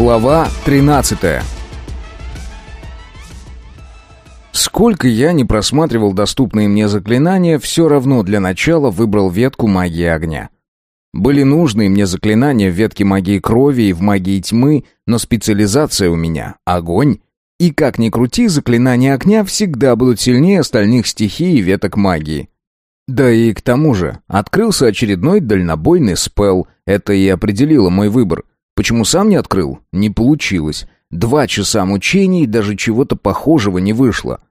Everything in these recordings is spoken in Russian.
Глава 13 Сколько я не просматривал доступные мне заклинания, все равно для начала выбрал ветку магии огня. Были нужные мне заклинания в ветке магии крови и в магии тьмы, но специализация у меня — огонь. И как ни крути, заклинания огня всегда будут сильнее остальных стихий и веток магии. Да и к тому же, открылся очередной дальнобойный спел, это и определило мой выбор. Почему сам не открыл? Не получилось. Два часа мучений, даже чего-то похожего не вышло.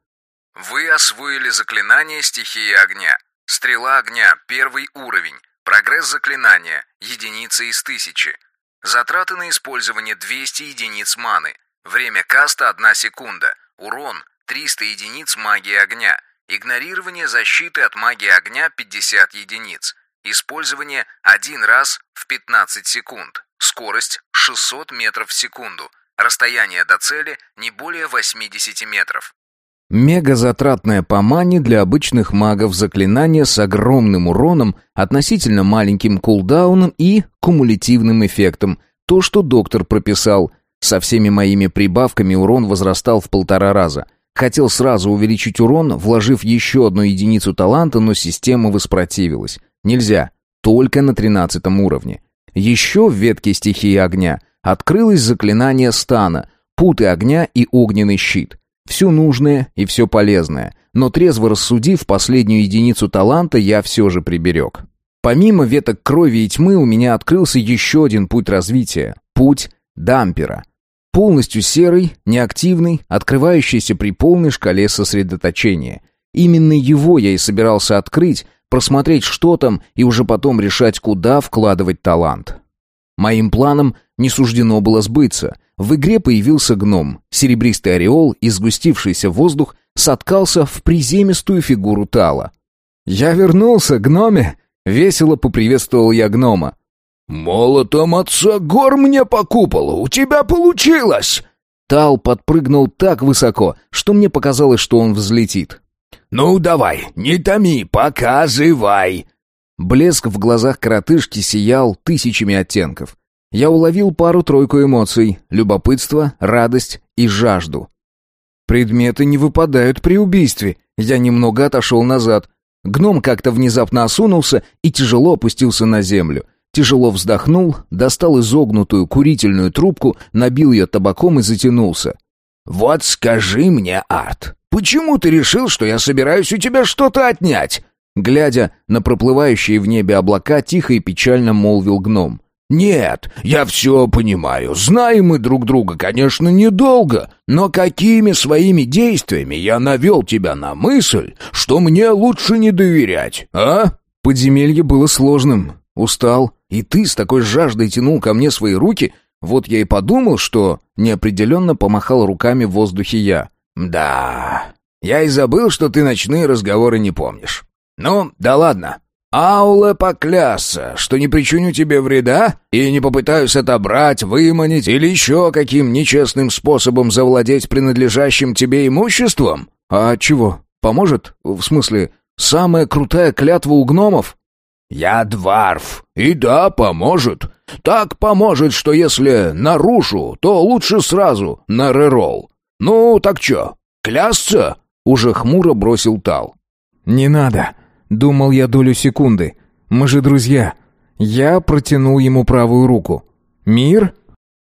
Вы освоили заклинание стихии огня. Стрела огня, первый уровень. Прогресс заклинания, единица из тысячи. Затраты на использование 200 единиц маны. Время каста 1 секунда. Урон 300 единиц магии огня. Игнорирование защиты от магии огня 50 единиц. Использование один раз в 15 секунд. Скорость 600 метров в секунду. Расстояние до цели не более 80 метров. Мегазатратное по мане для обычных магов заклинание с огромным уроном, относительно маленьким кулдауном и кумулятивным эффектом. То, что доктор прописал. Со всеми моими прибавками урон возрастал в полтора раза. Хотел сразу увеличить урон, вложив еще одну единицу таланта, но система воспротивилась. Нельзя. Только на тринадцатом уровне. Еще в ветке стихии огня открылось заклинание стана, путы огня и огненный щит. Все нужное и все полезное, но трезво рассудив последнюю единицу таланта, я все же приберег. Помимо веток крови и тьмы у меня открылся еще один путь развития – путь дампера. Полностью серый, неактивный, открывающийся при полной шкале сосредоточения. Именно его я и собирался открыть, просмотреть, что там, и уже потом решать, куда вкладывать талант. Моим планам не суждено было сбыться. В игре появился гном. Серебристый ореол и сгустившийся воздух соткался в приземистую фигуру Тала. «Я вернулся, гноме!» — весело поприветствовал я гнома. «Молотом отца гор мне по куполу! У тебя получилось!» Тал подпрыгнул так высоко, что мне показалось, что он взлетит. «Ну, давай, не томи, показывай!» Блеск в глазах коротышки сиял тысячами оттенков. Я уловил пару-тройку эмоций — любопытство, радость и жажду. Предметы не выпадают при убийстве. Я немного отошел назад. Гном как-то внезапно осунулся и тяжело опустился на землю. Тяжело вздохнул, достал изогнутую курительную трубку, набил ее табаком и затянулся. «Вот скажи мне, Арт, почему ты решил, что я собираюсь у тебя что-то отнять?» Глядя на проплывающие в небе облака, тихо и печально молвил гном. «Нет, я все понимаю. Знаем мы друг друга, конечно, недолго, но какими своими действиями я навел тебя на мысль, что мне лучше не доверять, а?» Подземелье было сложным. Устал, и ты с такой жаждой тянул ко мне свои руки, вот я и подумал, что неопределенно помахал руками в воздухе я. «Да, я и забыл, что ты ночные разговоры не помнишь. Ну, да ладно. Ауле поклясться, что не причиню тебе вреда и не попытаюсь отобрать, выманить или еще каким нечестным способом завладеть принадлежащим тебе имуществом?» «А чего? Поможет? В смысле, самая крутая клятва у гномов?» «Я дварф, и да, поможет. Так поможет, что если нарушу, то лучше сразу на рерол. Ну, так чё, клясться?» Уже хмуро бросил Тал. «Не надо», — думал я долю секунды. «Мы же друзья». Я протянул ему правую руку. «Мир?»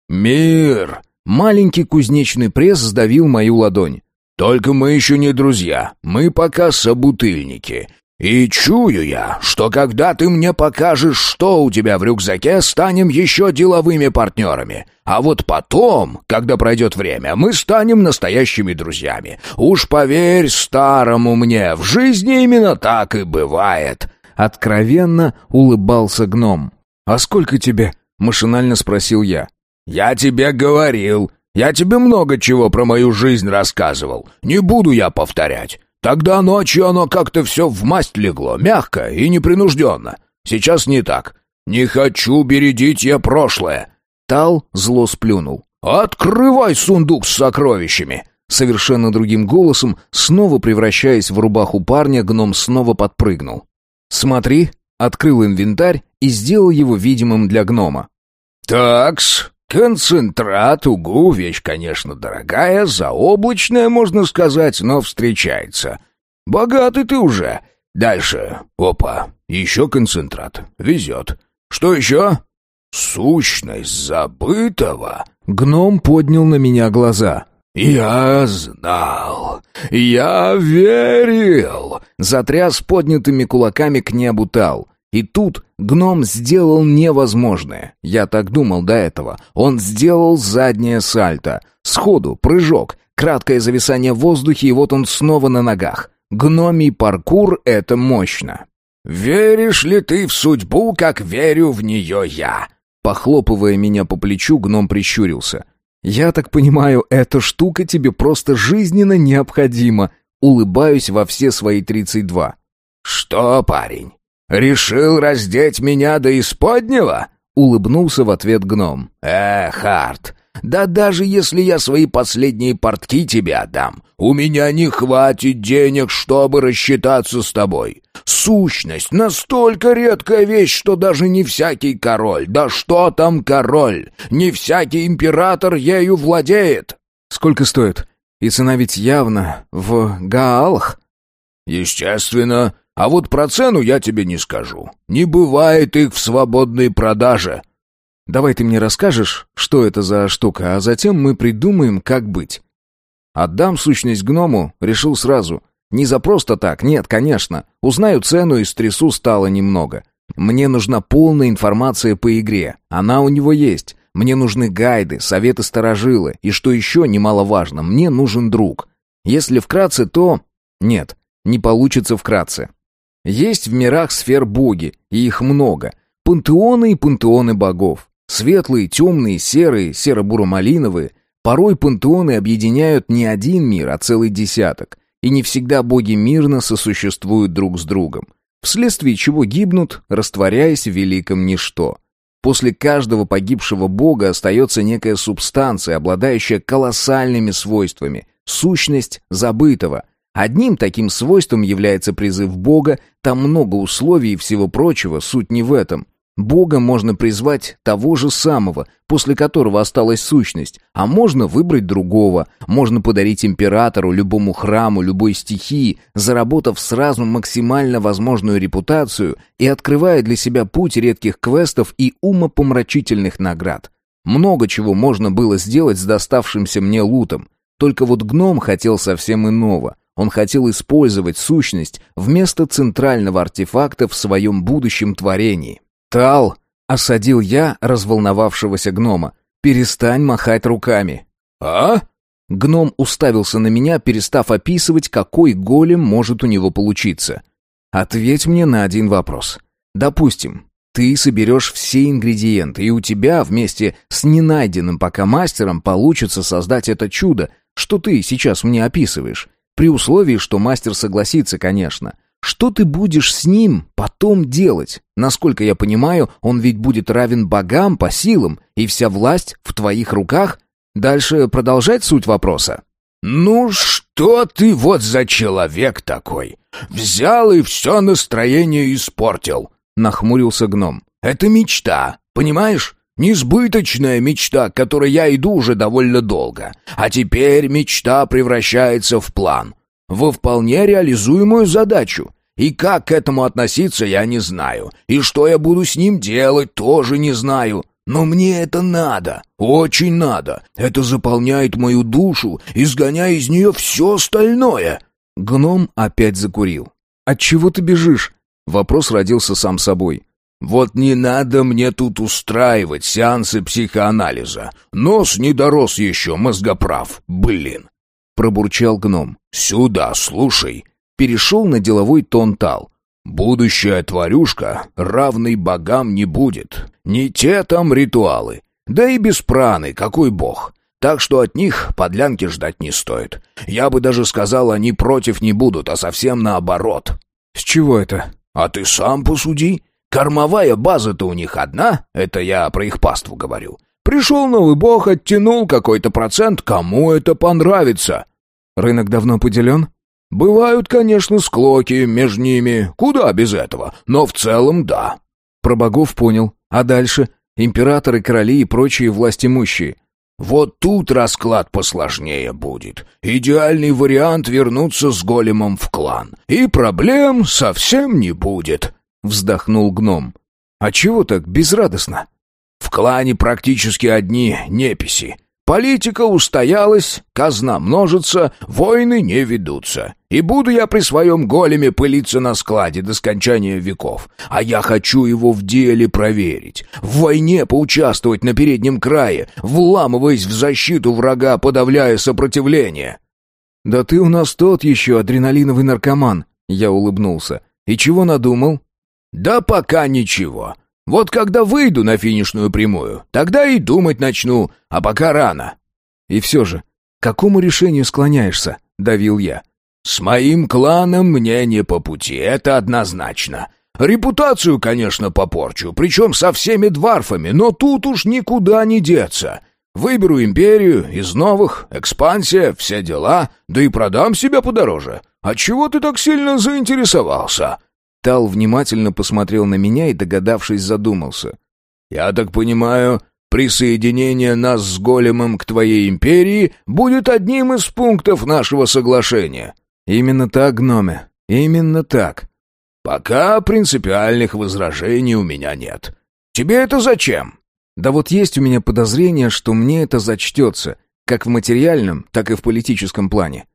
«Мир!» Маленький кузнечный пресс сдавил мою ладонь. «Только мы еще не друзья. Мы пока собутыльники. И чую я, что когда ты мне покажешь, что у тебя в рюкзаке, станем еще деловыми партнерами. А вот потом, когда пройдет время, мы станем настоящими друзьями. Уж поверь старому мне, в жизни именно так и бывает». Откровенно улыбался гном. «А сколько тебе?» — машинально спросил я. «Я тебе говорил. Я тебе много чего про мою жизнь рассказывал. Не буду я повторять. Тогда ночью оно как-то все в масть легло, мягко и непринужденно. Сейчас не так. Не хочу бередить я прошлое. Тал зло сплюнул. «Открывай сундук с сокровищами!» Совершенно другим голосом, снова превращаясь в рубаху парня, гном снова подпрыгнул. «Смотри!» — открыл инвентарь и сделал его видимым для гнома. «Такс, «Концентрат, угу, вещь, конечно, дорогая, заоблачная, можно сказать, но встречается. Богатый ты уже. Дальше. Опа, еще концентрат. Везет. Что еще?» «Сущность забытого?» Гном поднял на меня глаза. «Я знал! Я верил!» Затряс поднятыми кулаками к небу Тал. И тут гном сделал невозможное. Я так думал до этого. Он сделал заднее сальто. Сходу, прыжок, краткое зависание в воздухе, и вот он снова на ногах. Гномий паркур — это мощно. «Веришь ли ты в судьбу, как верю в нее я?» Похлопывая меня по плечу, гном прищурился. «Я так понимаю, эта штука тебе просто жизненно необходима». Улыбаюсь во все свои тридцать два. «Что, парень, решил раздеть меня до исподнего?» Улыбнулся в ответ гном. «Эх, Харт, да даже если я свои последние портки тебе отдам, у меня не хватит денег, чтобы рассчитаться с тобой. Сущность — настолько редкая вещь, что даже не всякий король, да что там король, не всякий император ею владеет». «Сколько стоит? И цена ведь явно в гаалах». «Естественно. А вот про цену я тебе не скажу. Не бывает их в свободной продаже». Давай ты мне расскажешь, что это за штука, а затем мы придумаем, как быть. Отдам сущность гному, решил сразу. Не за просто так, нет, конечно. Узнаю цену и стрясу стало немного. Мне нужна полная информация по игре. Она у него есть. Мне нужны гайды, советы сторожилы. И что еще немаловажно, мне нужен друг. Если вкратце, то... Нет, не получится вкратце. Есть в мирах сфер боги, и их много. Пантеоны и пантеоны богов. Светлые, темные, серые, серо-буро-малиновые. Порой пантеоны объединяют не один мир, а целый десяток. И не всегда боги мирно сосуществуют друг с другом. Вследствие чего гибнут, растворяясь в великом ничто. После каждого погибшего бога остается некая субстанция, обладающая колоссальными свойствами. Сущность забытого. Одним таким свойством является призыв бога, там много условий и всего прочего, суть не в этом. Бога можно призвать того же самого, после которого осталась сущность, а можно выбрать другого, можно подарить императору, любому храму, любой стихии, заработав сразу максимально возможную репутацию и открывая для себя путь редких квестов и умопомрачительных наград. Много чего можно было сделать с доставшимся мне лутом, только вот гном хотел совсем иного. Он хотел использовать сущность вместо центрального артефакта в своем будущем творении. «Тал!» — осадил я разволновавшегося гнома. «Перестань махать руками!» «А?» Гном уставился на меня, перестав описывать, какой голем может у него получиться. «Ответь мне на один вопрос. Допустим, ты соберешь все ингредиенты, и у тебя вместе с ненайденным пока мастером получится создать это чудо, что ты сейчас мне описываешь. При условии, что мастер согласится, конечно. Что ты будешь с ним потом делать? Насколько я понимаю, он ведь будет равен богам по силам, и вся власть в твоих руках? Дальше продолжать суть вопроса. «Ну что ты вот за человек такой? Взял и все настроение испортил», — нахмурился гном. «Это мечта, понимаешь? Несбыточная мечта, к которой я иду уже довольно долго. А теперь мечта превращается в план во вполне реализуемую задачу. И как к этому относиться, я не знаю. И что я буду с ним делать, тоже не знаю. Но мне это надо, очень надо. Это заполняет мою душу, изгоняя из нее все остальное. Гном опять закурил. От чего ты бежишь? Вопрос родился сам собой. Вот не надо мне тут устраивать сеансы психоанализа. Нос не дорос еще, мозгоправ, блин. Пробурчал гном. «Сюда, слушай!» Перешел на деловой тон Тал. «Будущая тварюшка равной богам не будет. Не те там ритуалы. Да и без праны, какой бог. Так что от них подлянки ждать не стоит. Я бы даже сказал, они против не будут, а совсем наоборот». «С чего это?» «А ты сам посуди. Кормовая база-то у них одна, это я про их паству говорю. Пришел новый бог, оттянул какой-то процент, кому это понравится. Рынок давно поделен? Бывают, конечно, склоки между ними, куда без этого, но в целом да. Про богов понял. А дальше? Императоры, короли и прочие властимущие. Вот тут расклад посложнее будет. Идеальный вариант вернуться с големом в клан. И проблем совсем не будет, вздохнул гном. А чего так безрадостно? В клане практически одни неписи. Политика устоялась, казна множится, войны не ведутся. И буду я при своем големе пылиться на складе до скончания веков. А я хочу его в деле проверить. В войне поучаствовать на переднем крае, вламываясь в защиту врага, подавляя сопротивление. «Да ты у нас тот еще адреналиновый наркоман», — я улыбнулся. «И чего надумал?» «Да пока ничего. Вот когда выйду на финишную прямую, тогда и думать начну, а пока рано». «И все же, к какому решению склоняешься?» — давил я. «С моим кланом мне не по пути, это однозначно. Репутацию, конечно, попорчу, причем со всеми дварфами, но тут уж никуда не деться. Выберу империю, из новых, экспансия, все дела, да и продам себя подороже. А чего ты так сильно заинтересовался?» Тал внимательно посмотрел на меня и, догадавшись, задумался. «Я так понимаю, присоединение нас с Големом к твоей империи будет одним из пунктов нашего соглашения». «Именно так, гноме, именно так». «Пока принципиальных возражений у меня нет. Тебе это зачем?» «Да вот есть у меня подозрение, что мне это зачтется, как в материальном, так и в политическом плане».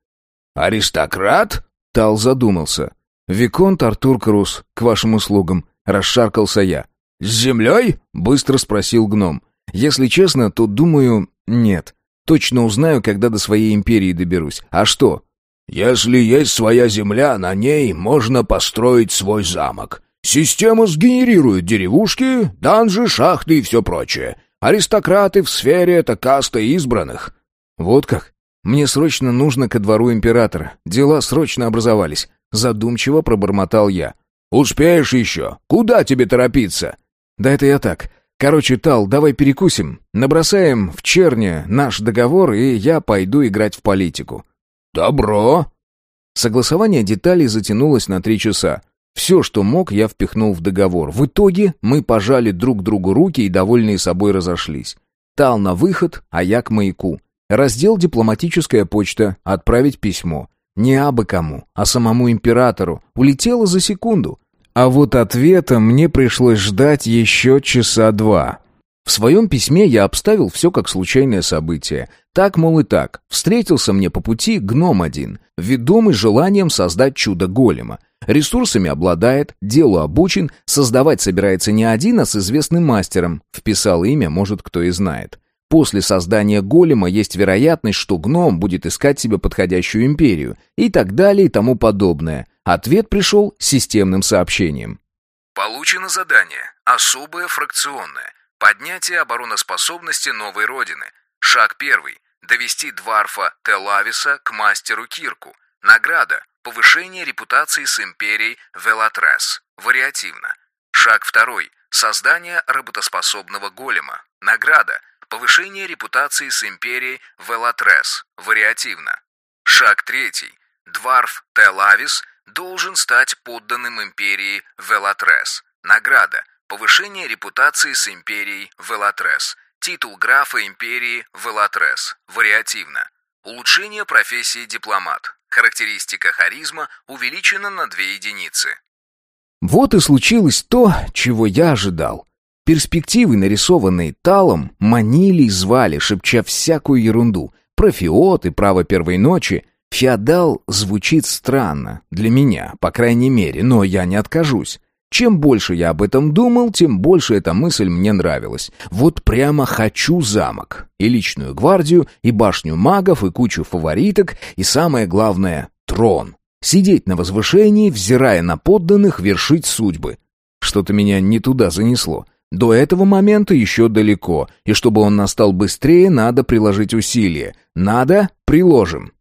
«Аристократ?» Тал задумался. «Виконт Артур Крус, к вашим услугам», — расшаркался я. «С землей?» — быстро спросил гном. «Если честно, то думаю, нет. Точно узнаю, когда до своей империи доберусь. А что?» «Если есть своя земля, на ней можно построить свой замок. Система сгенерирует деревушки, данжи, шахты и все прочее. Аристократы в сфере — это каста избранных». «Вот как? Мне срочно нужно ко двору императора. Дела срочно образовались. Задумчиво пробормотал я. «Успеешь еще? Куда тебе торопиться?» «Да это я так. Короче, Тал, давай перекусим. Набросаем в черне наш договор, и я пойду играть в политику». «Добро!» Согласование деталей затянулось на три часа. Все, что мог, я впихнул в договор. В итоге мы пожали друг другу руки и, довольные собой, разошлись. Тал на выход, а я к маяку. Раздел «Дипломатическая почта», «Отправить письмо». Не абы кому, а самому императору. Улетела за секунду. А вот ответа мне пришлось ждать еще часа два. В своем письме я обставил все как случайное событие. Так, мол, и так. Встретился мне по пути гном один, ведомый желанием создать чудо голема. Ресурсами обладает, делу обучен, создавать собирается не один, а с известным мастером. Вписал имя, может, кто и знает. После создания голема есть вероятность, что гном будет искать себе подходящую империю и так далее и тому подобное. Ответ пришел системным сообщением. Получено задание. Особое фракционное. Поднятие обороноспособности новой родины. Шаг первый. Довести Дварфа Телависа к мастеру Кирку. Награда. Повышение репутации с империей Велатрес. Вариативно. Шаг второй. Создание работоспособного голема. Награда. Повышение репутации с империей Велатрес. Вариативно. Шаг третий. Дварф Телавис должен стать подданным империи Велатрес. Награда. Повышение репутации с империей Велатрес. Титул графа империи Велатрес. Вариативно. Улучшение профессии дипломат. Характеристика харизма увеличена на 2 единицы. Вот и случилось то, чего я ожидал. Перспективы, нарисованные Талом, манили и звали, шепча всякую ерунду. Про фиот и право первой ночи. Феодал звучит странно, для меня, по крайней мере, но я не откажусь. Чем больше я об этом думал, тем больше эта мысль мне нравилась. Вот прямо хочу замок. И личную гвардию, и башню магов, и кучу фавориток, и самое главное — трон. Сидеть на возвышении, взирая на подданных, вершить судьбы. Что-то меня не туда занесло. До этого момента еще далеко, и чтобы он настал быстрее, надо приложить усилия. Надо — приложим.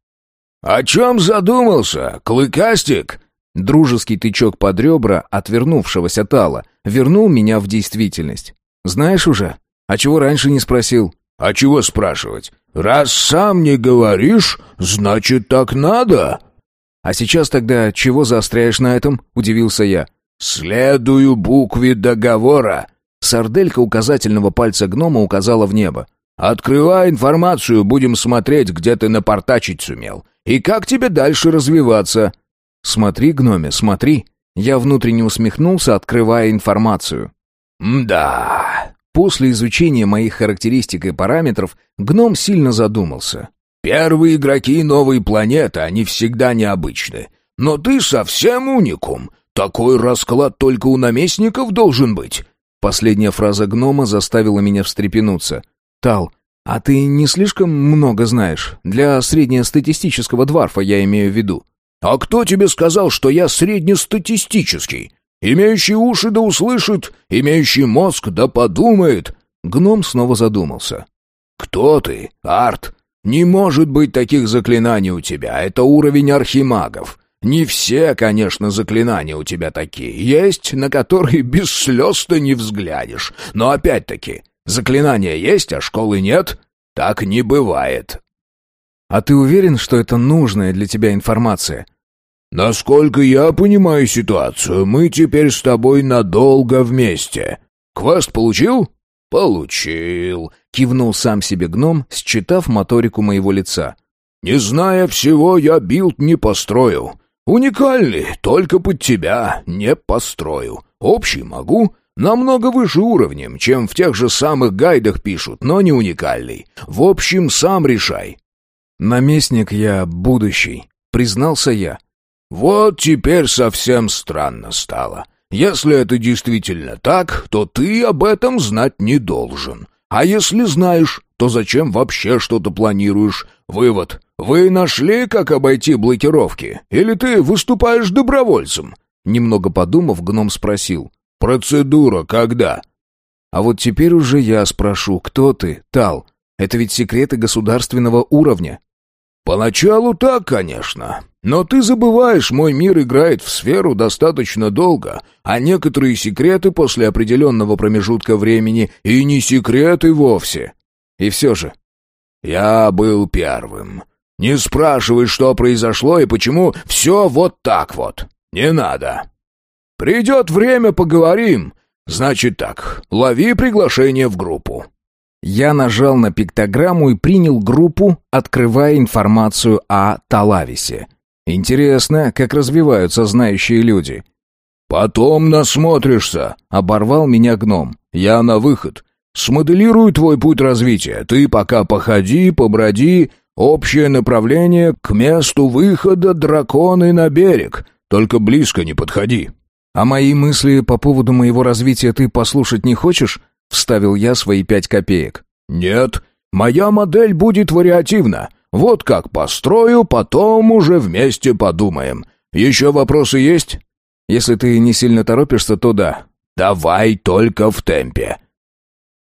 «О чем задумался, клыкастик?» Дружеский тычок под ребра отвернувшегося Тала вернул меня в действительность. «Знаешь уже? А чего раньше не спросил?» «А чего спрашивать? Раз сам не говоришь, значит, так надо». «А сейчас тогда чего заостряешь на этом?» — удивился я. «Следую букве договора», Сарделька указательного пальца гнома указала в небо. «Открывай информацию, будем смотреть, где ты напортачить сумел. И как тебе дальше развиваться?» «Смотри, гноме, смотри». Я внутренне усмехнулся, открывая информацию. «Да...» После изучения моих характеристик и параметров, гном сильно задумался. «Первые игроки новой планеты, они всегда необычны. Но ты совсем уникум. Такой расклад только у наместников должен быть». Последняя фраза гнома заставила меня встрепенуться. «Тал, а ты не слишком много знаешь? Для среднестатистического дварфа я имею в виду». «А кто тебе сказал, что я среднестатистический? Имеющий уши да услышит, имеющий мозг да подумает». Гном снова задумался. «Кто ты, Арт? Не может быть таких заклинаний у тебя. Это уровень архимагов. Не все, конечно, заклинания у тебя такие. Есть, на которые без слез-то не взглянешь. Но опять-таки, заклинания есть, а школы нет. Так не бывает. А ты уверен, что это нужная для тебя информация? Насколько я понимаю ситуацию, мы теперь с тобой надолго вместе. Квест получил? Получил. Кивнул сам себе гном, считав моторику моего лица. Не зная всего, я билд не построю. Уникальный, только под тебя не построю. Общий могу, намного выше уровнем, чем в тех же самых гайдах пишут, но не уникальный. В общем, сам решай. Наместник я будущий, признался я. Вот теперь совсем странно стало. Если это действительно так, то ты об этом знать не должен. А если знаешь, то зачем вообще что-то планируешь? Вывод. Вы нашли, как обойти блокировки? Или ты выступаешь добровольцем? Немного подумав, гном спросил. Процедура когда? А вот теперь уже я спрошу, кто ты, Тал? Это ведь секреты государственного уровня. Поначалу так, конечно. Но ты забываешь, мой мир играет в сферу достаточно долго, а некоторые секреты после определенного промежутка времени и не секреты вовсе. И все же. Я был первым. Не спрашивай, что произошло и почему все вот так вот. Не надо. Придет время, поговорим. Значит так, лови приглашение в группу. Я нажал на пиктограмму и принял группу, открывая информацию о Талависе. Интересно, как развиваются знающие люди. «Потом насмотришься», — оборвал меня гном. «Я на выход. Смоделирую твой путь развития. Ты пока походи, поброди. Общее направление к месту выхода драконы на берег. Только близко не подходи». «А мои мысли по поводу моего развития ты послушать не хочешь?» — вставил я свои пять копеек. «Нет, моя модель будет вариативна. Вот как построю, потом уже вместе подумаем. Еще вопросы есть?» «Если ты не сильно торопишься, то да». «Давай только в темпе».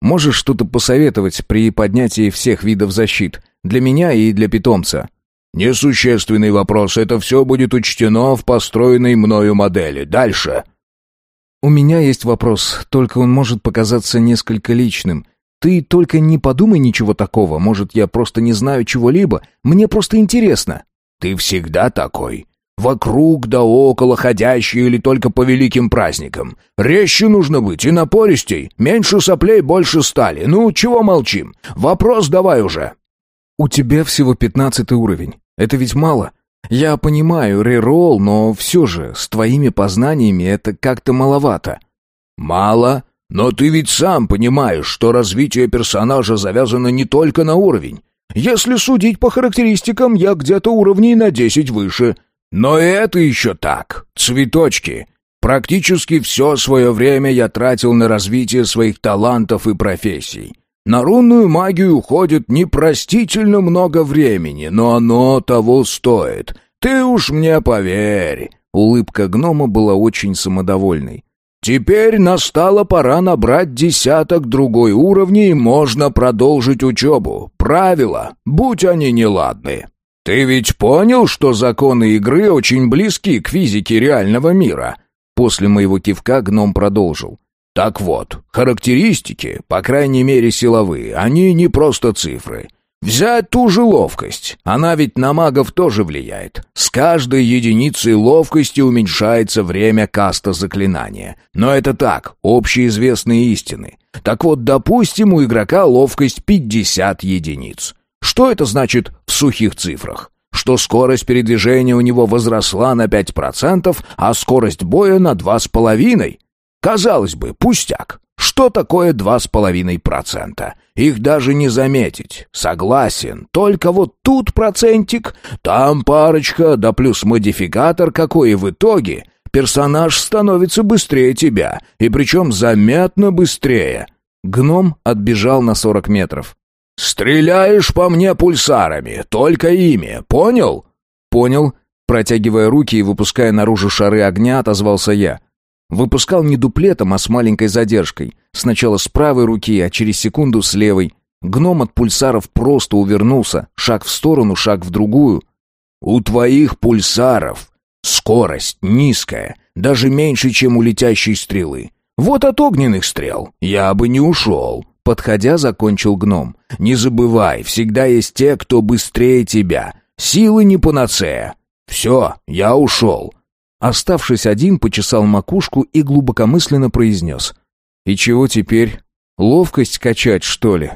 «Можешь что-то посоветовать при поднятии всех видов защит? Для меня и для питомца?» «Несущественный вопрос. Это все будет учтено в построенной мною модели. Дальше». «У меня есть вопрос, только он может показаться несколько личным. Ты только не подумай ничего такого, может, я просто не знаю чего-либо, мне просто интересно». «Ты всегда такой. Вокруг да около ходящий или только по великим праздникам. Резче нужно быть и напористей. Меньше соплей, больше стали. Ну, чего молчим? Вопрос давай уже». «У тебя всего пятнадцатый уровень. Это ведь мало. Я понимаю, реролл, но все же, с твоими познаниями это как-то маловато». «Мало? Но ты ведь сам понимаешь, что развитие персонажа завязано не только на уровень. Если судить по характеристикам, я где-то уровней на десять выше. Но это еще так, цветочки. Практически все свое время я тратил на развитие своих талантов и профессий. На рунную магию уходит непростительно много времени, но оно того стоит. Ты уж мне поверь. Улыбка гнома была очень самодовольной. Теперь настала пора набрать десяток другой уровней, и можно продолжить учебу. Правила, будь они неладны. Ты ведь понял, что законы игры очень близки к физике реального мира? После моего кивка гном продолжил. Так вот, характеристики, по крайней мере силовые, они не просто цифры. Взять ту же ловкость. Она ведь на магов тоже влияет. С каждой единицей ловкости уменьшается время каста заклинания. Но это так, общеизвестные истины. Так вот, допустим, у игрока ловкость 50 единиц. Что это значит в сухих цифрах? Что скорость передвижения у него возросла на 5%, а скорость боя на 2,5%? Казалось бы, пустяк. Что такое 2,5%? Их даже не заметить. Согласен. Только вот тут процентик, там парочка, да плюс модификатор какой и в итоге. Персонаж становится быстрее тебя, и причем заметно быстрее. Гном отбежал на 40 метров. «Стреляешь по мне пульсарами, только ими, понял?» «Понял». Протягивая руки и выпуская наружу шары огня, отозвался я. Выпускал не дуплетом, а с маленькой задержкой. Сначала с правой руки, а через секунду с левой. Гном от пульсаров просто увернулся. Шаг в сторону, шаг в другую. «У твоих пульсаров скорость низкая, даже меньше, чем у летящей стрелы. Вот от огненных стрел я бы не ушел». Подходя, закончил гном. «Не забывай, всегда есть те, кто быстрее тебя. Силы не панацея. Все, я ушел. Оставшись один, почесал макушку и глубокомысленно произнес. «И чего теперь? Ловкость качать, что ли?»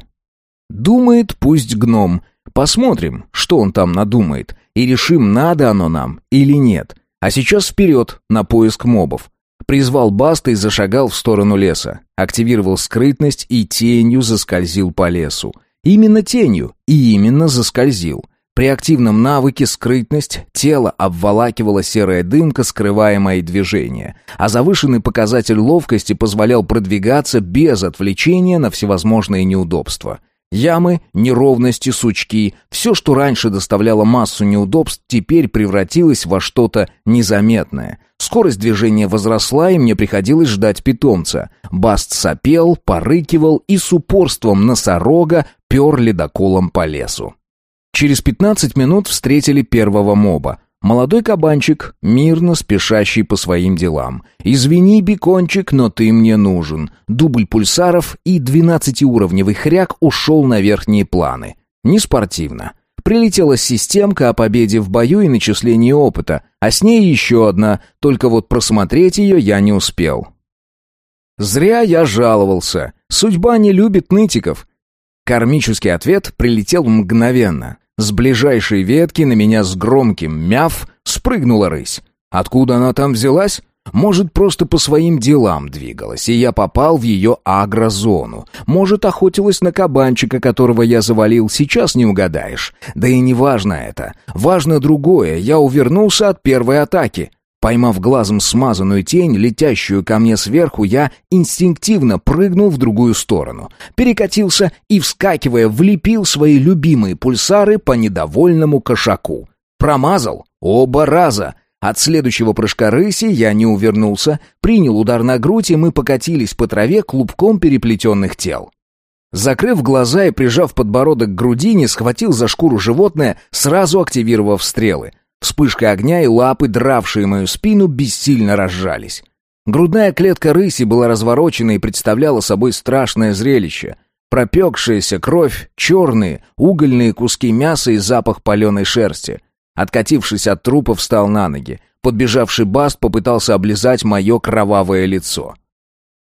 «Думает, пусть гном. Посмотрим, что он там надумает, и решим, надо оно нам или нет. А сейчас вперед, на поиск мобов». Призвал Баста и зашагал в сторону леса. Активировал скрытность и тенью заскользил по лесу. Именно тенью и именно заскользил. При активном навыке скрытность тело обволакивала серая дымка, скрывая мои движения, а завышенный показатель ловкости позволял продвигаться без отвлечения на всевозможные неудобства. Ямы, неровности, сучки, все, что раньше доставляло массу неудобств, теперь превратилось во что-то незаметное. Скорость движения возросла, и мне приходилось ждать питомца. Баст сопел, порыкивал и с упорством носорога пер ледоколом по лесу. Через 15 минут встретили первого моба. Молодой кабанчик, мирно спешащий по своим делам. «Извини, бекончик, но ты мне нужен». Дубль пульсаров и 12-уровневый хряк ушел на верхние планы. Не спортивно. Прилетела системка о победе в бою и начислении опыта, а с ней еще одна, только вот просмотреть ее я не успел. Зря я жаловался. Судьба не любит нытиков. Кармический ответ прилетел мгновенно. С ближайшей ветки на меня с громким мяв спрыгнула рысь. Откуда она там взялась? Может, просто по своим делам двигалась, и я попал в ее агрозону. Может, охотилась на кабанчика, которого я завалил, сейчас не угадаешь. Да и не важно это. Важно другое, я увернулся от первой атаки. Поймав глазом смазанную тень, летящую ко мне сверху, я инстинктивно прыгнул в другую сторону. Перекатился и, вскакивая, влепил свои любимые пульсары по недовольному кошаку. Промазал оба раза. От следующего прыжка рыси я не увернулся, принял удар на грудь, и мы покатились по траве клубком переплетенных тел. Закрыв глаза и прижав подбородок к грудине, схватил за шкуру животное, сразу активировав стрелы — Вспышка огня и лапы, дравшие мою спину, бессильно разжались. Грудная клетка рыси была разворочена и представляла собой страшное зрелище. Пропекшаяся кровь, черные, угольные куски мяса и запах паленой шерсти. Откатившись от трупа, встал на ноги. Подбежавший Баст попытался облизать мое кровавое лицо.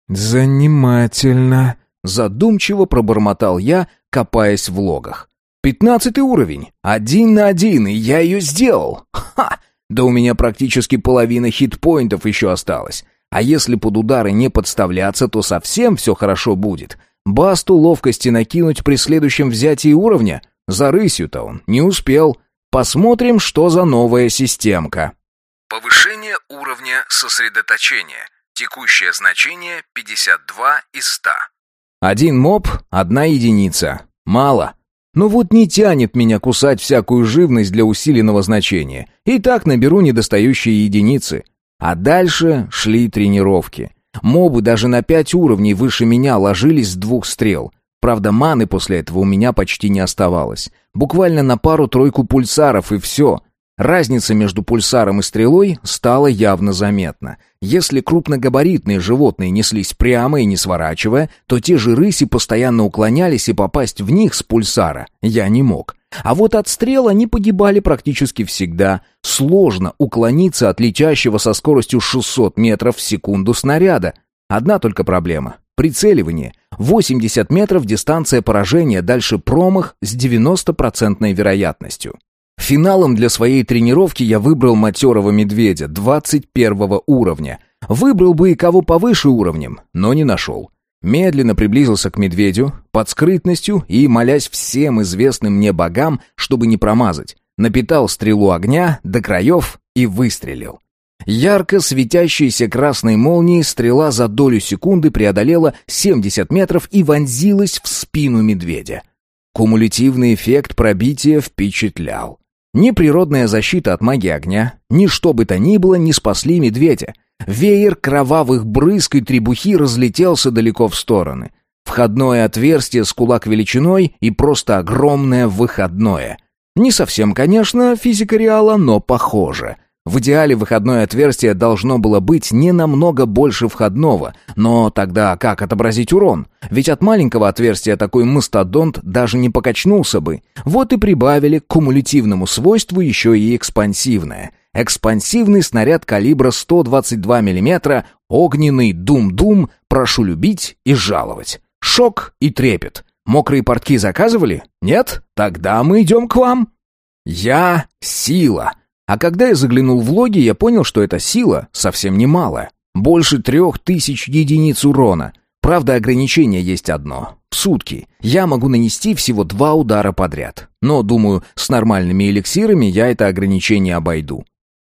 «Занимательно», — задумчиво пробормотал я, копаясь в логах. Пятнадцатый уровень. Один на один, и я ее сделал. Ха! Да у меня практически половина хитпоинтов еще осталось. А если под удары не подставляться, то совсем все хорошо будет. Басту ловкости накинуть при следующем взятии уровня? За рысью-то он не успел. Посмотрим, что за новая системка. Повышение уровня сосредоточения. Текущее значение 52 из 100. Один моб, одна единица. Мало. Но вот не тянет меня кусать всякую живность для усиленного значения. И так наберу недостающие единицы. А дальше шли тренировки. Мобы даже на пять уровней выше меня ложились с двух стрел. Правда, маны после этого у меня почти не оставалось. Буквально на пару-тройку пульсаров и все. Разница между пульсаром и стрелой стала явно заметна. Если крупногабаритные животные неслись прямо и не сворачивая, то те же рыси постоянно уклонялись, и попасть в них с пульсара я не мог. А вот от стрел они погибали практически всегда. Сложно уклониться от летящего со скоростью 600 метров в секунду снаряда. Одна только проблема — прицеливание. 80 метров дистанция поражения, дальше промах с 90% вероятностью. Финалом для своей тренировки я выбрал матерого медведя 21 уровня. Выбрал бы и кого повыше уровнем, но не нашел. Медленно приблизился к медведю, под скрытностью и, молясь всем известным мне богам, чтобы не промазать, напитал стрелу огня до краев и выстрелил. Ярко светящейся красной молнией стрела за долю секунды преодолела 70 метров и вонзилась в спину медведя. Кумулятивный эффект пробития впечатлял. Ни природная защита от магии огня, ни что бы то ни было не спасли медведя. Веер кровавых брызг и требухи разлетелся далеко в стороны. Входное отверстие с кулак величиной и просто огромное выходное. Не совсем, конечно, физика реала, но похоже — в идеале выходное отверстие должно было быть не намного больше входного, но тогда как отобразить урон? Ведь от маленького отверстия такой мастодонт даже не покачнулся бы. Вот и прибавили к кумулятивному свойству еще и экспансивное. Экспансивный снаряд калибра 122 мм, огненный дум-дум, прошу любить и жаловать. Шок и трепет. Мокрые портки заказывали? Нет? Тогда мы идем к вам. Я — сила. А когда я заглянул в логи, я понял, что эта сила совсем немалая. Больше трех тысяч единиц урона. Правда, ограничение есть одно. В сутки. Я могу нанести всего два удара подряд. Но, думаю, с нормальными эликсирами я это ограничение обойду.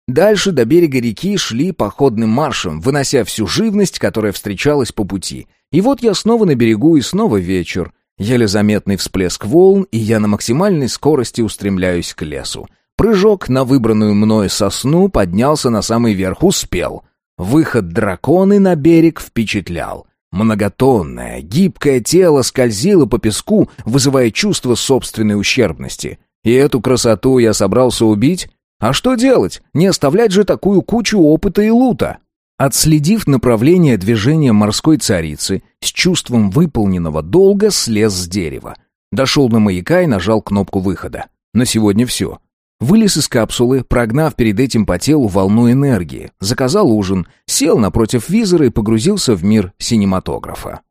Дальше до берега реки шли походным маршем, вынося всю живность, которая встречалась по пути. И вот я снова на берегу и снова вечер. Еле заметный всплеск волн, и я на максимальной скорости устремляюсь к лесу. Прыжок на выбранную мной сосну поднялся на самый верх, успел. Выход драконы на берег впечатлял. Многотонное, гибкое тело скользило по песку, вызывая чувство собственной ущербности. И эту красоту я собрался убить? А что делать? Не оставлять же такую кучу опыта и лута. Отследив направление движения морской царицы, с чувством выполненного долга слез с дерева. Дошел до маяка и нажал кнопку выхода. На сегодня все. Вылез из капсулы, прогнав перед этим по телу волну энергии, заказал ужин, сел напротив визора и погрузился в мир синематографа.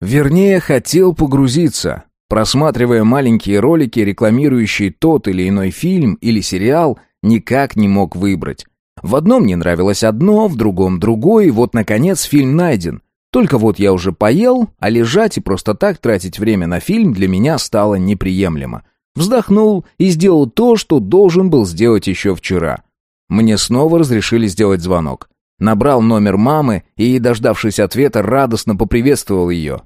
Вернее, хотел погрузиться, просматривая маленькие ролики, рекламирующие тот или иной фильм или сериал, никак не мог выбрать. В одном мне нравилось одно, в другом другое, и вот, наконец, фильм найден. Только вот я уже поел, а лежать и просто так тратить время на фильм для меня стало неприемлемо. Вздохнул и сделал то, что должен был сделать еще вчера. Мне снова разрешили сделать звонок. Набрал номер мамы и, дождавшись ответа, радостно поприветствовал ее.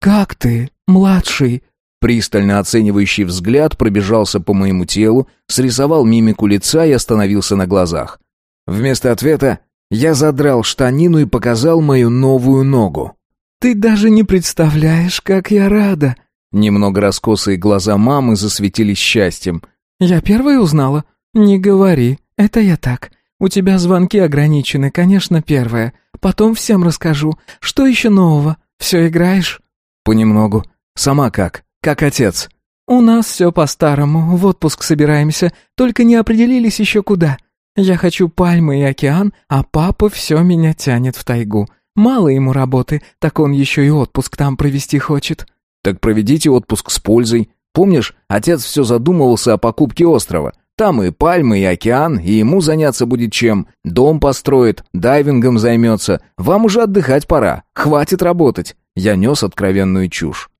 «Как ты, младший?» Пристально оценивающий взгляд пробежался по моему телу, срисовал мимику лица и остановился на глазах. Вместо ответа я задрал штанину и показал мою новую ногу. «Ты даже не представляешь, как я рада!» Немного раскосые глаза мамы засветились счастьем. «Я первая узнала?» «Не говори, это я так. У тебя звонки ограничены, конечно, первая. Потом всем расскажу. Что еще нового? Все играешь?» «Понемногу. Сама как? Как отец?» «У нас все по-старому. В отпуск собираемся. Только не определились еще куда. Я хочу пальмы и океан, а папа все меня тянет в тайгу. Мало ему работы, так он еще и отпуск там провести хочет». Так проведите отпуск с пользой. Помнишь, отец все задумывался о покупке острова. Там и пальмы, и океан, и ему заняться будет чем. Дом построит, дайвингом займется. Вам уже отдыхать пора. Хватит работать. Я нес откровенную чушь.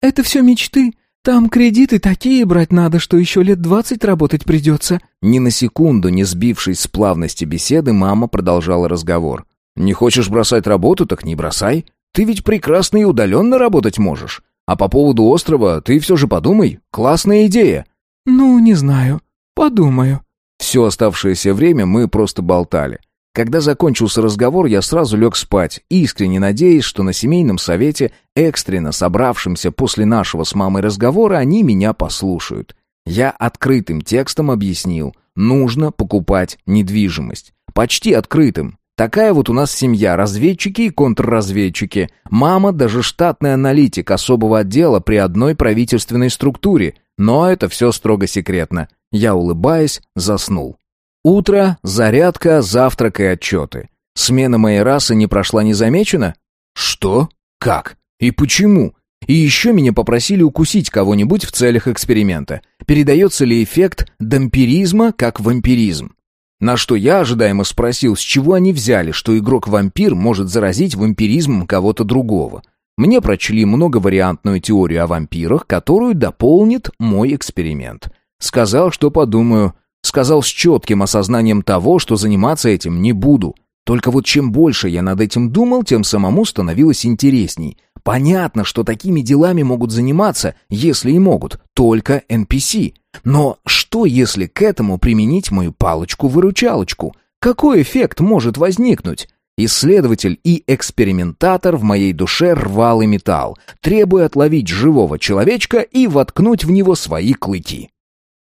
Это все мечты. Там кредиты такие брать надо, что еще лет двадцать работать придется. Ни на секунду не сбившись с плавности беседы, мама продолжала разговор. «Не хочешь бросать работу, так не бросай. Ты ведь прекрасно и удаленно работать можешь. А по поводу острова ты все же подумай. Классная идея». «Ну, не знаю. Подумаю». Все оставшееся время мы просто болтали. Когда закончился разговор, я сразу лег спать, искренне надеясь, что на семейном совете, экстренно собравшемся после нашего с мамой разговора, они меня послушают. Я открытым текстом объяснил, нужно покупать недвижимость. Почти открытым. Такая вот у нас семья, разведчики и контрразведчики. Мама даже штатный аналитик особого отдела при одной правительственной структуре. Но это все строго секретно. Я, улыбаясь, заснул. Утро, зарядка, завтрак и отчеты. Смена моей расы не прошла незамечена? Что? Как? И почему? И еще меня попросили укусить кого-нибудь в целях эксперимента. Передается ли эффект дампиризма как вампиризм? На что я ожидаемо спросил, с чего они взяли, что игрок-вампир может заразить вампиризмом кого-то другого. Мне прочли многовариантную теорию о вампирах, которую дополнит мой эксперимент. Сказал, что подумаю. Сказал с четким осознанием того, что заниматься этим не буду. Только вот чем больше я над этим думал, тем самому становилось интересней. Понятно, что такими делами могут заниматься, если и могут, только NPC. Но что, если к этому применить мою палочку-выручалочку? Какой эффект может возникнуть? Исследователь и экспериментатор в моей душе рвал и металл, требуя отловить живого человечка и воткнуть в него свои клыки.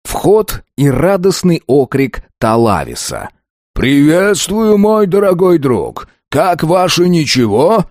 Вход и радостный окрик Талависа. «Приветствую, мой дорогой друг! Как ваше ничего?»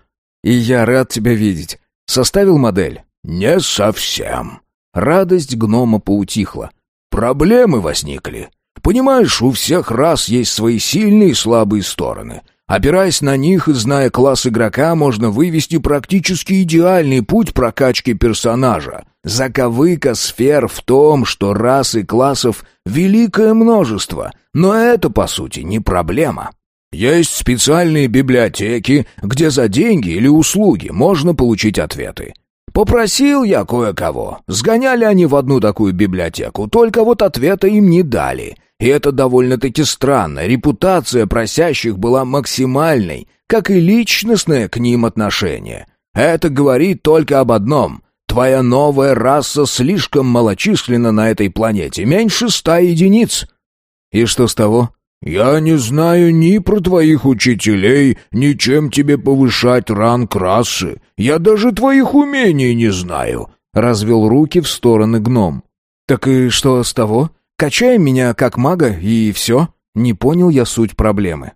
«И я рад тебя видеть. Составил модель?» «Не совсем». Радость гнома поутихла. «Проблемы возникли. Понимаешь, у всех раз есть свои сильные и слабые стороны. Опираясь на них и зная класс игрока, можно вывести практически идеальный путь прокачки персонажа. Заковыка сфер в том, что рас и классов великое множество, но это, по сути, не проблема. Есть специальные библиотеки, где за деньги или услуги можно получить ответы. Попросил я кое-кого. Сгоняли они в одну такую библиотеку, только вот ответа им не дали. И это довольно-таки странно. Репутация просящих была максимальной, как и личностное к ним отношение. Это говорит только об одном. Твоя новая раса слишком малочисленна на этой планете, меньше ста единиц. И что с того? Я не знаю ни про твоих учителей, ни чем тебе повышать ранг расы. Я даже твоих умений не знаю. Развел руки в стороны гном. Так и что с того? Качаем меня как мага, и все. Не понял я суть проблемы.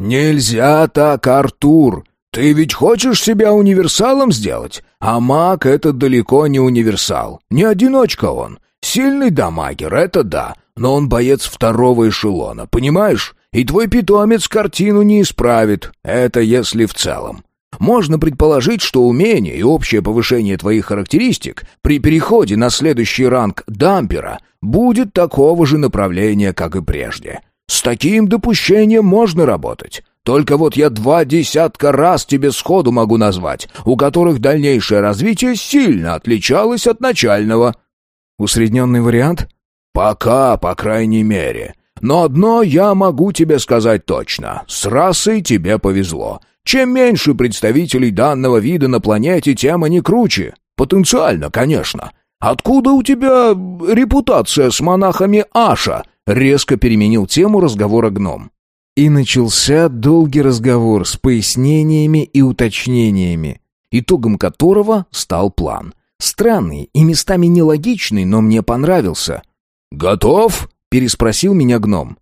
«Нельзя так, Артур. Ты ведь хочешь себя универсалом сделать? А маг — это далеко не универсал. Не одиночка он. Сильный дамагер — это да, но он боец второго эшелона, понимаешь? И твой питомец картину не исправит. Это если в целом. Можно предположить, что умение и общее повышение твоих характеристик при переходе на следующий ранг дампера будет такого же направления, как и прежде. С таким допущением можно работать. Только вот я два десятка раз тебе сходу могу назвать, у которых дальнейшее развитие сильно отличалось от начального. Усредненный вариант? Пока, по крайней мере. Но одно я могу тебе сказать точно. С расой тебе повезло. Чем меньше представителей данного вида на планете, тем они круче. Потенциально, конечно. Откуда у тебя репутация с монахами Аша? Резко переменил тему разговора гном. И начался долгий разговор с пояснениями и уточнениями, итогом которого стал план. Странный и местами нелогичный, но мне понравился. «Готов?» — переспросил меня гном.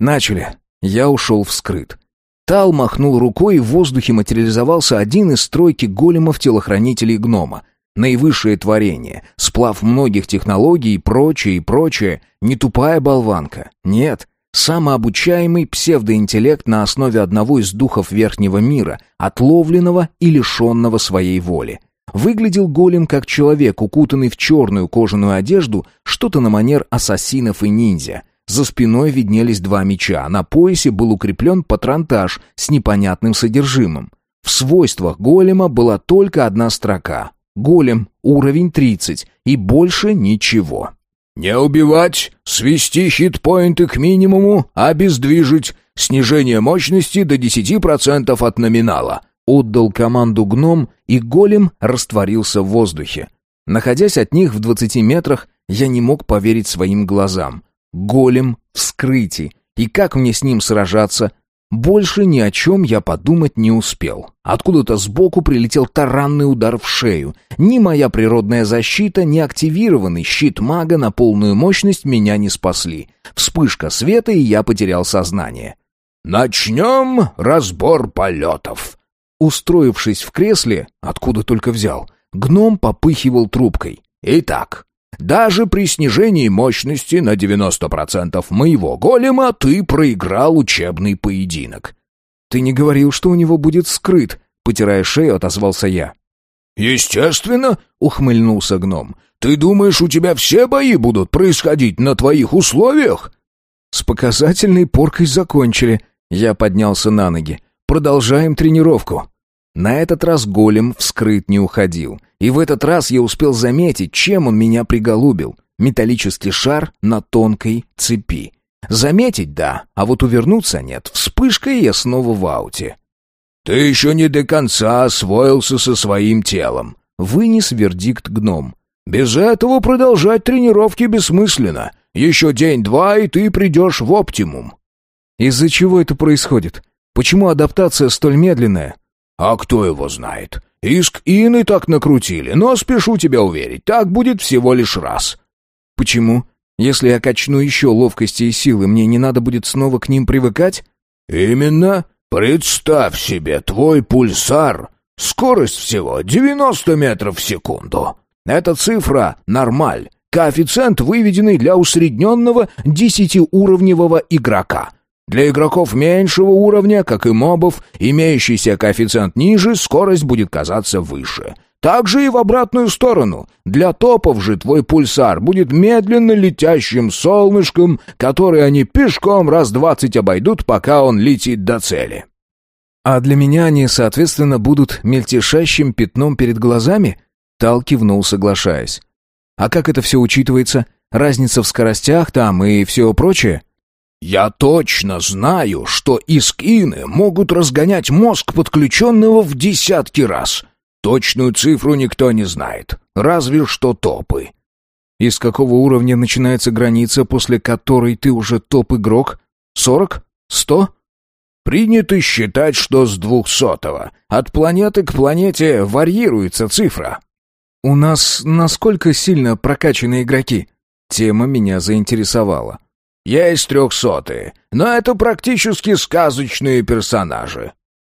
«Начали». Я ушел вскрыт. Тал махнул рукой, и в воздухе материализовался один из стройки големов-телохранителей гнома. Наивысшее творение, сплав многих технологий и прочее, и прочее. Не тупая болванка. Нет, самообучаемый псевдоинтеллект на основе одного из духов верхнего мира, отловленного и лишенного своей воли. Выглядел голем как человек, укутанный в черную кожаную одежду, что-то на манер ассасинов и ниндзя. За спиной виднелись два меча, на поясе был укреплен патронтаж с непонятным содержимым. В свойствах голема была только одна строка. Голем, уровень 30, и больше ничего. «Не убивать, свести хитпоинты к минимуму, обездвижить, снижение мощности до 10% от номинала», Отдал команду гном, и голем растворился в воздухе. Находясь от них в двадцати метрах, я не мог поверить своим глазам. Голем вскрытий. И как мне с ним сражаться? Больше ни о чем я подумать не успел. Откуда-то сбоку прилетел таранный удар в шею. Ни моя природная защита, ни активированный щит мага на полную мощность меня не спасли. Вспышка света, и я потерял сознание. «Начнем разбор полетов». Устроившись в кресле, откуда только взял, гном попыхивал трубкой. «Итак, даже при снижении мощности на 90% моего голема ты проиграл учебный поединок». «Ты не говорил, что у него будет скрыт?» Потирая шею, отозвался я. «Естественно», — ухмыльнулся гном. «Ты думаешь, у тебя все бои будут происходить на твоих условиях?» «С показательной поркой закончили». Я поднялся на ноги. «Продолжаем тренировку». На этот раз голем вскрыт не уходил. И в этот раз я успел заметить, чем он меня приголубил. Металлический шар на тонкой цепи. Заметить — да, а вот увернуться — нет. Вспышкой я снова в ауте. «Ты еще не до конца освоился со своим телом», — вынес вердикт гном. «Без этого продолжать тренировки бессмысленно. Еще день-два, и ты придешь в оптимум». «Из-за чего это происходит? Почему адаптация столь медленная?» «А кто его знает? Иск Ины так накрутили, но спешу тебя уверить, так будет всего лишь раз». «Почему? Если я качну еще ловкости и силы, мне не надо будет снова к ним привыкать?» «Именно. Представь себе, твой пульсар. Скорость всего 90 метров в секунду. Эта цифра — нормаль. Коэффициент, выведенный для усредненного десятиуровневого игрока. Для игроков меньшего уровня, как и мобов, имеющийся коэффициент ниже, скорость будет казаться выше. Также и в обратную сторону. Для топов же твой пульсар будет медленно летящим солнышком, который они пешком раз двадцать обойдут, пока он летит до цели. А для меня они, соответственно, будут мельтешащим пятном перед глазами? Тал кивнул, соглашаясь. А как это все учитывается? Разница в скоростях там и все прочее? Я точно знаю, что искины могут разгонять мозг подключенного в десятки раз — Точную цифру никто не знает, разве что топы. Из какого уровня начинается граница, после которой ты уже топ-игрок? Сорок? Сто? Принято считать, что с двухсотого. От планеты к планете варьируется цифра. У нас насколько сильно прокачаны игроки? Тема меня заинтересовала. Есть трехсотые, но это практически сказочные персонажи.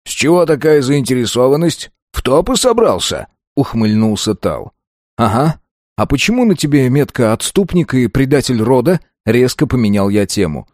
С чего такая заинтересованность? «В топы собрался?» — ухмыльнулся Тал. «Ага. А почему на тебе метка отступник и предатель рода?» — резко поменял я тему.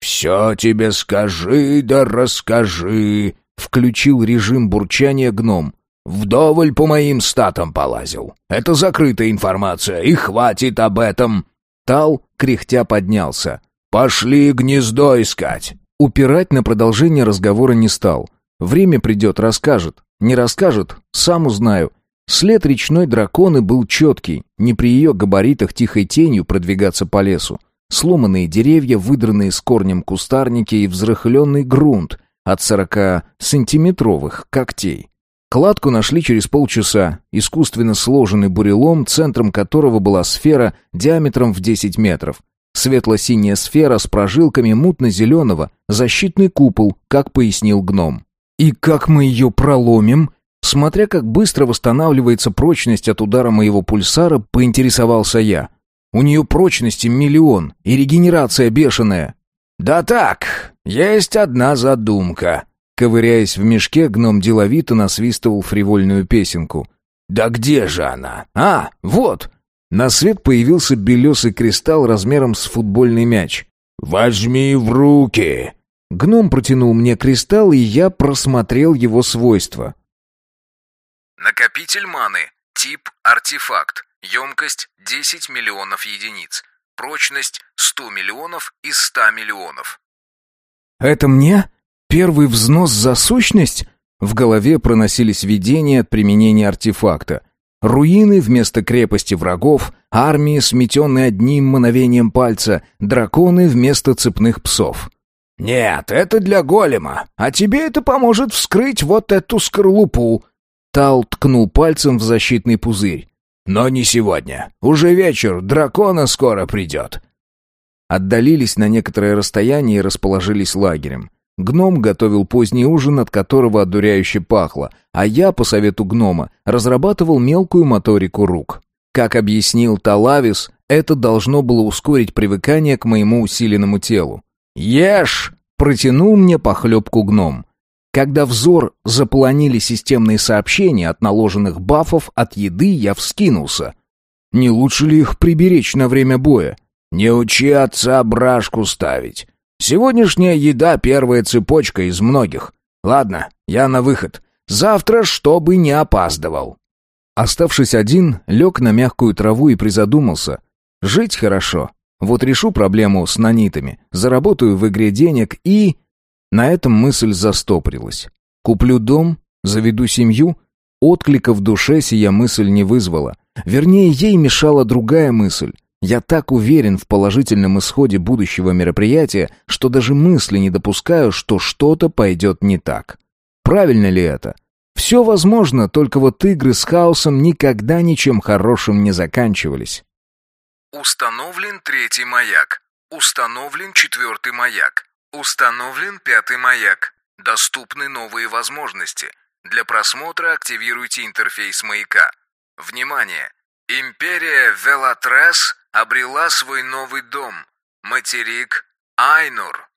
«Все тебе скажи да расскажи», — включил режим бурчания гном. «Вдоволь по моим статам полазил. Это закрытая информация, и хватит об этом». Тал, кряхтя, поднялся. «Пошли гнездо искать». Упирать на продолжение разговора не стал. Время придет, расскажет. Не расскажет, сам узнаю. След речной драконы был четкий, не при ее габаритах тихой тенью продвигаться по лесу. Сломанные деревья, выдранные с корнем кустарники и взрыхленный грунт от сорока сантиметровых когтей. Кладку нашли через полчаса, искусственно сложенный бурелом, центром которого была сфера диаметром в 10 метров. Светло-синяя сфера с прожилками мутно-зеленого, защитный купол, как пояснил гном. «И как мы ее проломим?» Смотря как быстро восстанавливается прочность от удара моего пульсара, поинтересовался я. «У нее прочности миллион и регенерация бешеная». «Да так, есть одна задумка». Ковыряясь в мешке, гном деловито насвистывал фривольную песенку. «Да где же она? А, вот!» На свет появился белесый кристалл размером с футбольный мяч. «Возьми в руки!» Гном протянул мне кристалл, и я просмотрел его свойства. Накопитель маны. Тип артефакт. Емкость 10 миллионов единиц. Прочность 100 миллионов из 100 миллионов. «Это мне? Первый взнос за сущность?» В голове проносились видения от применения артефакта. Руины вместо крепости врагов, армии, сметенные одним мановением пальца, драконы вместо цепных псов. «Нет, это для голема, а тебе это поможет вскрыть вот эту скорлупу». Тал ткнул пальцем в защитный пузырь. «Но не сегодня. Уже вечер, дракона скоро придет». Отдалились на некоторое расстояние и расположились лагерем. Гном готовил поздний ужин, от которого одуряюще пахло, а я, по совету гнома, разрабатывал мелкую моторику рук. Как объяснил Талавис, это должно было ускорить привыкание к моему усиленному телу. «Ешь!» — протянул мне похлебку гном. Когда взор заполонили системные сообщения от наложенных бафов от еды, я вскинулся. Не лучше ли их приберечь на время боя? Не учи отца брашку ставить. Сегодняшняя еда — первая цепочка из многих. Ладно, я на выход. Завтра, чтобы не опаздывал. Оставшись один, лег на мягкую траву и призадумался. Жить хорошо. Вот решу проблему с нанитами, заработаю в игре денег и... На этом мысль застопорилась. Куплю дом, заведу семью. Отклика в душе сия мысль не вызвала. Вернее, ей мешала другая мысль. Я так уверен в положительном исходе будущего мероприятия, что даже мысли не допускаю, что что-то пойдет не так. Правильно ли это? Все возможно, только вот игры с хаосом никогда ничем хорошим не заканчивались. Установлен третий маяк. Установлен четвертый маяк. Установлен пятый маяк. Доступны новые возможности. Для просмотра активируйте интерфейс маяка. Внимание! Империя Велатрес обрела свой новый дом. Материк Айнур.